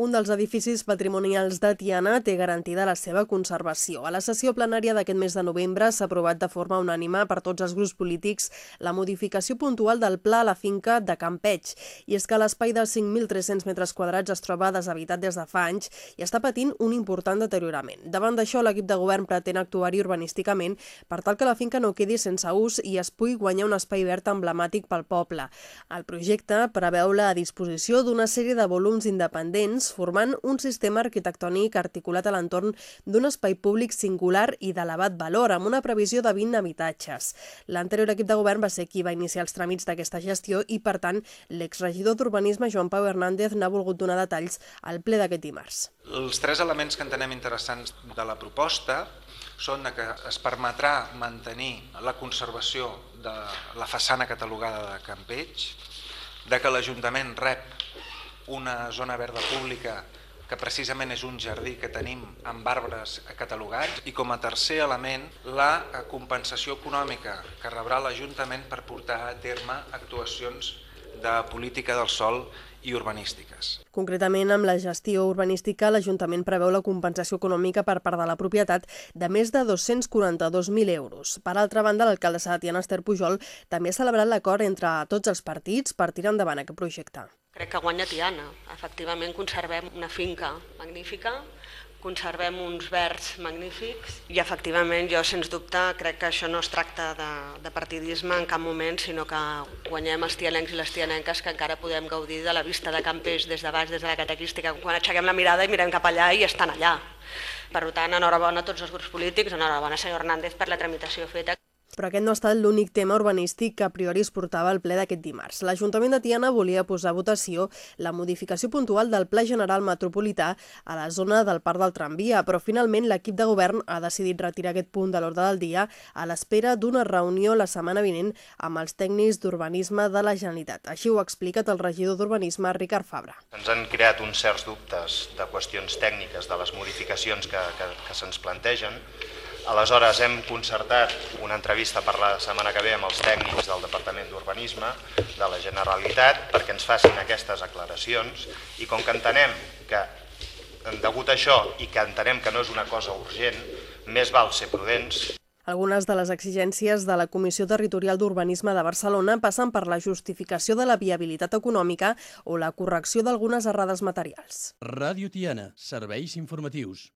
Un dels edificis patrimonials de Tiana té garantida la seva conservació. A la sessió plenària d'aquest mes de novembre s'ha aprovat de forma unànima per tots els grups polítics la modificació puntual del pla a la finca de Campeig. I és que l'espai de 5.300 metres quadrats es troba deshabitat des de fa anys i està patint un important deteriorament. Davant d'això, l'equip de govern pretén actuar-hi urbanísticament per tal que la finca no quedi sense ús i es pugui guanyar un espai verd emblemàtic pel poble. El projecte preveu la disposició d'una sèrie de volums independents formant un sistema arquitectònic articulat a l'entorn d'un espai públic singular i d'elevat valor, amb una previsió de 20 habitatges. L'anterior equip de govern va ser qui va iniciar els tràmits d'aquesta gestió i, per tant, l'exregidor d'Urbanisme, Joan Pau Hernández, n'ha volgut donar detalls al ple d'aquest dimarts. Els tres elements que entenem interessants de la proposta són que es permetrà mantenir la conservació de la façana catalogada de Campeig, de que l'Ajuntament rep una zona verda pública que precisament és un jardí que tenim amb arbres catalogats i com a tercer element la compensació econòmica que rebrà l'Ajuntament per portar a terme actuacions de política del sol i urbanístiques. Concretament, amb la gestió urbanística, l'Ajuntament preveu la compensació econòmica per part de la propietat de més de 242.000 euros. Per altra banda, l'alcaldessa Tiana Esther Pujol també ha celebrat l'acord entre tots els partits per tirar endavant aquest projecte. Crec que guanya Tiana. Efectivament, conservem una finca magnífica, conservem uns verds magnífics i efectivament jo sens dubte crec que això no es tracta de, de partidisme en cap moment sinó que guanyem els tianencs i les tianenques que encara podem gaudir de la vista de Campés des de baix, des de la catequística, quan aixequem la mirada i mirem cap allà i estan allà. Per tant, enhorabona a tots els grups polítics, enhorabona senyor Hernández per la tramitació feta. Però aquest no ha estat l'únic tema urbanístic que a priori es portava al ple d'aquest dimarts. L'Ajuntament de Tiana volia posar a votació la modificació puntual del Pla General Metropolità a la zona del Parc del Tramvia, però finalment l'equip de govern ha decidit retirar aquest punt de l'ordre del dia a l'espera d'una reunió la setmana vinent amb els tècnics d'urbanisme de la Generalitat. Així ho ha explicat el regidor d'Urbanisme, Ricard Fabra. Ens han creat uns certs dubtes de qüestions tècniques de les modificacions que, que, que se'ns plantegen Aleshores hem concertat una entrevista per la setmana que ve amb els tècnics del Departament d'Urbanisme de la Generalitat perquè ens facin aquestes aclaracions i com que entenem que degut a això i que entenem que no és una cosa urgent, més val ser prudents. Algunes de les exigències de la Comissió Territorial d'Urbanisme de Barcelona passen per la justificació de la viabilitat econòmica o la correcció d'algunes errades materials. Ràdio Tiana, serveis informatius.